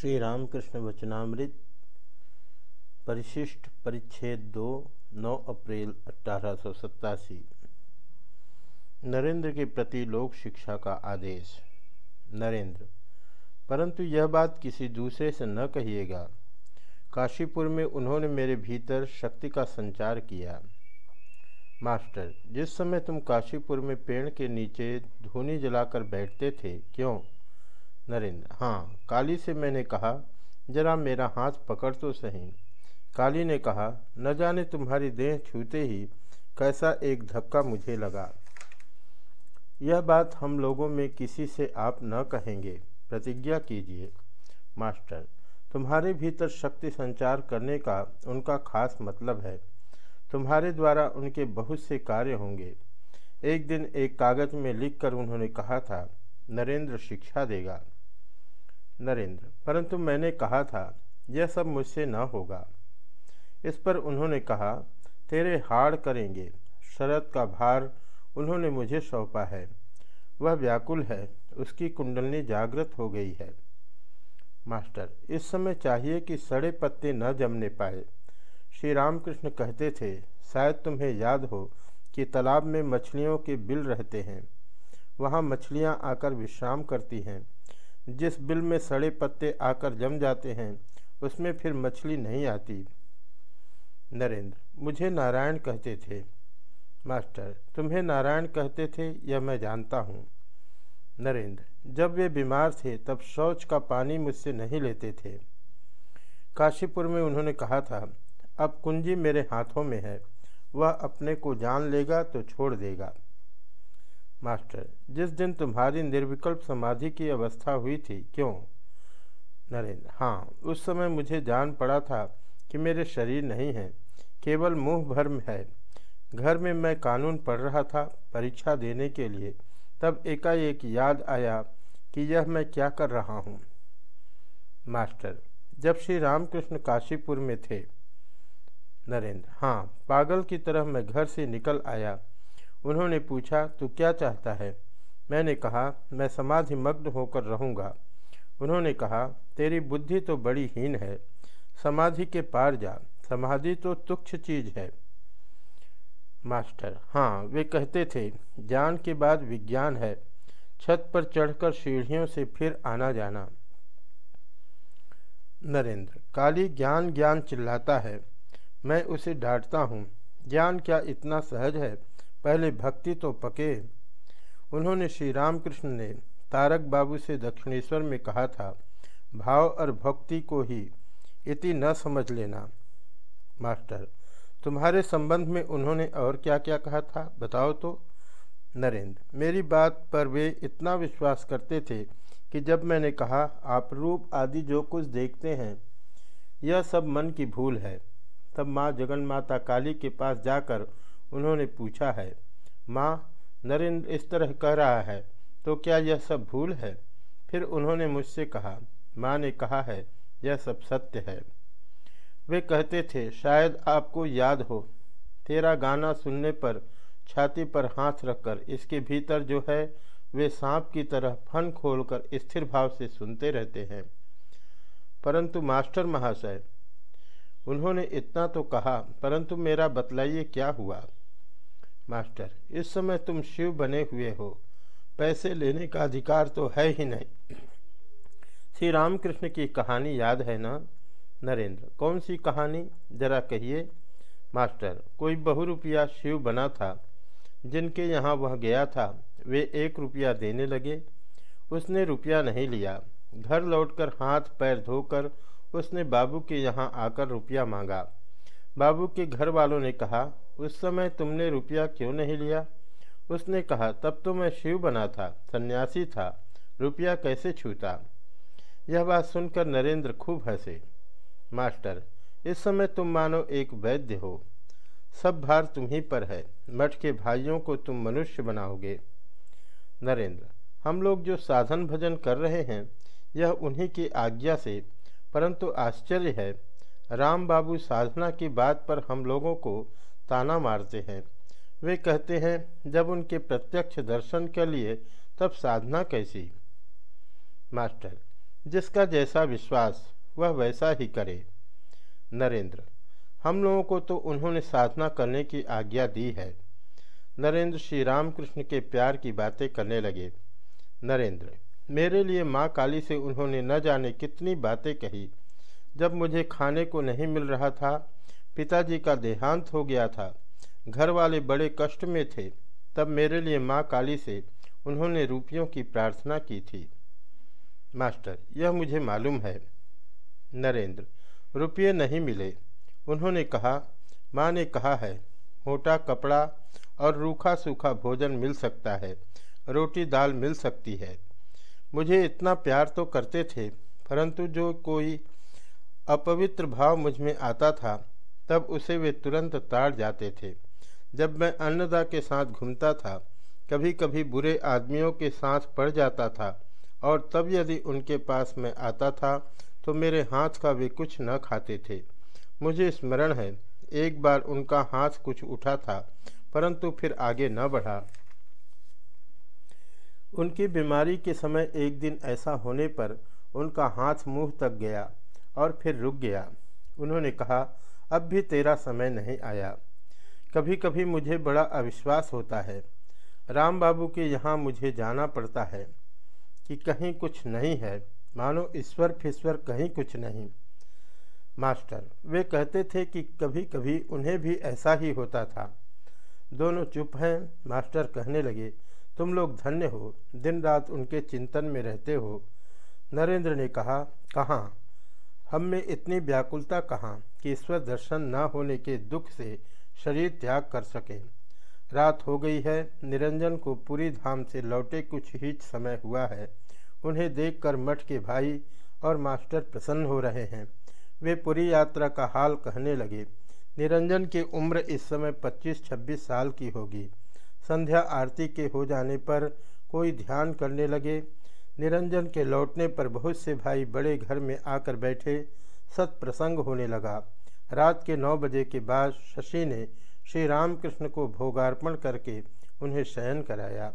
श्री रामकृष्ण वचनामृत, परिशिष्ट परिच्छेद दो, नौ अप्रैल अठारह नरेंद्र के प्रति लोक शिक्षा का आदेश। नरेंद्र, परंतु यह बात किसी दूसरे से न कहिएगा। काशीपुर में उन्होंने मेरे भीतर शक्ति का संचार किया। मास्टर, जिस समय तुम काशीपुर में पेड़ के नीचे धूनी जलाकर बैठते थे, क्यों? नरेंद्र। हाँ काली से मैंने कहा, जरा मेरा हाथ पकड़ तो सही। काली ने कहा, न जाने तुम्हारी देह छूते ही कैसा एक धक्का मुझे लगा। यह बात हम लोगों में किसी से आप न कहेंगे। प्रतिज्ञा कीजिए। मास्टर, तुम्हारे भीतर शक्ति संचार करने का उनका खास मतलब है। तुम्हारे द्वारा उनके बहुत से कार्य होंगे। एक दिन एक कागज़ में लिखकर उन्होंने कहा था, नरेंद्र शिक्षा देगा। नरेंद्र, परंतु मैंने कहा था, यह सब मुझसे न होगा। इस पर उन्होंने कहा, तेरे हाड़ करेंगे, शरद का भार उन्होंने मुझे सौंपा है। वह व्याकुल है, उसकी कुंडलनी जागृत हो गई है। मास्टर, इस समय चाहिए कि सड़े पत्ते न जमने पाए। श्री रामकृष्ण कहते थे, शायद तुम्हें याद हो कि तालाब में मछलियों के बिल रहते हैं। वहाँ मछलियाँ आकर विश्राम करती हैं। जिस बिल में सड़े पत्ते आकर जम जाते हैं, उसमें फिर मछली नहीं आती। नरेंद्र, मुझे नारायण कहते थे। मास्टर, तुम्हें नारायण कहते थे, यह मैं जानता हूँ। नरेंद्र, जब वे बीमार थे, तब शौच का पानी मुझसे नहीं लेते थे। काशीपुर में उन्होंने कहा था, अब कुंजी मेरे हाथों में है, वह अपने को जान लेगा तो छोड़ देगा। मास्टर, जिस दिन तुम्हारी निर्विकल्प समाधि की अवस्था हुई थी, क्यों? नरेंद्र हाँ उस समय मुझे जान पड़ा था कि मेरे शरीर नहीं है, केवल मुँह भर में है। घर में मैं कानून पढ़ रहा था परीक्षा देने के लिए। तब एकाएक याद आया कि यह मैं क्या कर रहा हूँ। मास्टर, जब श्री रामकृष्ण काशीपुर में थे, नरेंद्र हाँ पागल की तरह मैं घर से निकल आया। उन्होंने पूछा, तू क्या चाहता है? मैंने कहा, मैं समाधि मग्न होकर रहूँगा। उन्होंने कहा, तेरी बुद्धि तो बड़ी हीन है। समाधि के पार जा। समाधि तो तुक्ष चीज़ है। मास्टर हाँ वे कहते थे, ज्ञान के बाद विज्ञान है। छत पर चढ़कर सीढ़ियों से फिर आना जाना। नरेंद्र, काली ज्ञान ज्ञान चिल्लाता है। मैं उसे डांटता हूँ। ज्ञान क्या इतना सहज है? पहले भक्ति तो पके। उन्होंने श्री रामकृष्ण ने तारक बाबू से दक्षिणेश्वर में कहा था, भाव और भक्ति को ही इति न समझ लेना। मास्टर, तुम्हारे संबंध में उन्होंने और क्या क्या कहा था, बताओ तो। नरेंद्र, मेरी बात पर वे इतना विश्वास करते थे कि जब मैंने कहा, आप रूप आदि जो कुछ देखते हैं, यह सब मन की भूल है। तब माँ जगन माता काली के पास जाकर उन्होंने पूछा है, माँ, नरेंद्र इस तरह कह रहा है तो क्या यह सब भूल है? फिर उन्होंने मुझसे कहा, माँ ने कहा है, यह सब सत्य है। वे कहते थे, शायद आपको याद हो, तेरा गाना सुनने पर, छाती पर हाथ रखकर, इसके भीतर जो है, वे सांप की तरह फन खोलकर स्थिर भाव से सुनते रहते हैं। परंतु मास्टर महाशय, उन्होंने इतना तो कहा, परंतु मेरा बतलाइए क्या हुआ? मास्टर, इस समय तुम शिव बने हुए हो। पैसे लेने का अधिकार तो है ही नहीं। श्री रामकृष्ण की कहानी याद है ना? नरेंद्र, कौन सी कहानी? जरा कहिए। मास्टर, कोई बहु रुपया शिव बना था, जिनके यहाँ वह गया था, वे एक रुपया देने लगे। उसने रुपया नहीं लिया। घर लौटकर हाथ पैर धोकर उसने बाबू के यहाँ आकर रुपया मांगा। बाबू के घर वालों ने कहा उस समय तुमने रुपया क्यों नहीं लिया? उसने कहा, तब तो मैं शिव बना था, सन्यासी था, रुपया कैसे छूता? यह बात सुनकर नरेंद्र खूब हंसे। मास्टर, इस समय तुम मानो एक वैद्य हो। सब भार तुम्ही पर है। मठ के भाइयों को तुम मनुष्य बनाओगे। नरेंद्र, हम लोग जो साधन भजन कर रहे हैं, यह उन्हीं की आज्ञा से। परंतु आश्चर्य है, राम बाबू साधना की बात पर हम लोगों को ताना मारते हैं। वे कहते हैं, जब उनके प्रत्यक्ष दर्शन के लिए, तब साधना कैसी? मास्टर, जिसका जैसा विश्वास, वह वैसा ही करे। नरेंद्र, हम लोगों को तो उन्होंने साधना करने की आज्ञा दी है। नरेंद्र श्री रामकृष्ण के प्यार की बातें करने लगे। नरेंद्र, मेरे लिए माँ काली से उन्होंने न जाने कितनी बातें कही। जब मुझे खाने को नहीं मिल रहा था पिताजी का देहांत हो गया था। घर वाले बड़े कष्ट में थे। तब मेरे लिए माँ काली से उन्होंने रुपयों की प्रार्थना की थी। मास्टर, यह मुझे मालूम है। नरेंद्र, रुपये नहीं मिले। उन्होंने कहा, माँ ने कहा है, मोटा कपड़ा और रूखा सूखा भोजन मिल सकता है, रोटी दाल मिल सकती है। मुझे इतना प्यार तो करते थे, परंतु जो कोई अपवित्र भाव मुझमें आता था तब उसे वे तुरंत ताड़ जाते थे। जब मैं अन्नदा के साथ घूमता था कभी कभी बुरे आदमियों के साथ पड़ जाता था और तब यदि उनके पास मैं आता था तो मेरे हाथ का वे कुछ न खाते थे। मुझे स्मरण है, एक बार उनका हाथ कुछ उठा था, परंतु फिर आगे न बढ़ा। उनकी बीमारी के समय एक दिन ऐसा होने पर उनका हाथ मुँह तक गया और फिर रुक गया। उन्होंने कहा अब भी तेरा समय नहीं आया। कभी कभी मुझे बड़ा अविश्वास होता है। राम बाबू के यहाँ मुझे जाना पड़ता है कि कहीं कुछ नहीं है। मानो ईश्वर फिश्वर कहीं कुछ नहीं। मास्टर, वे कहते थे कि कभी कभी उन्हें भी ऐसा ही होता था। दोनों चुप हैं। मास्टर कहने लगे, तुम लोग धन्य हो। दिन रात उनके चिंतन में रहते हो। नरेंद्र ने कहा, कहाँ? हम में इतनी व्याकुलता कहाँ कि ईश्वर दर्शन न होने के दुख से शरीर त्याग कर सकें। रात हो गई है, निरंजन को पूरी धाम से लौटे कुछ ही समय हुआ है। उन्हें देखकर मठ के भाई और मास्टर प्रसन्न हो रहे हैं। वे पूरी यात्रा का हाल कहने लगे। निरंजन की उम्र इस समय 25-26 साल की होगी। संध्या आरती के हो जाने पर कोई ध्यान करने लगे। निरंजन के लौटने पर बहुत से भाई बड़े घर में आकर बैठे सत्प्रसंग होने लगा। रात के नौ बजे के बाद शशि ने श्री रामकृष्ण को भोगार्पण करके उन्हें शयन कराया।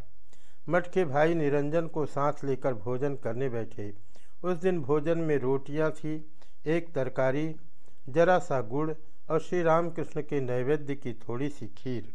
मठ के भाई निरंजन को साथ लेकर भोजन करने बैठे। उस दिन भोजन में रोटियाँ थी, एक तरकारी, जरा सा गुड़ और श्री रामकृष्ण के नैवेद्य की थोड़ी सी खीर।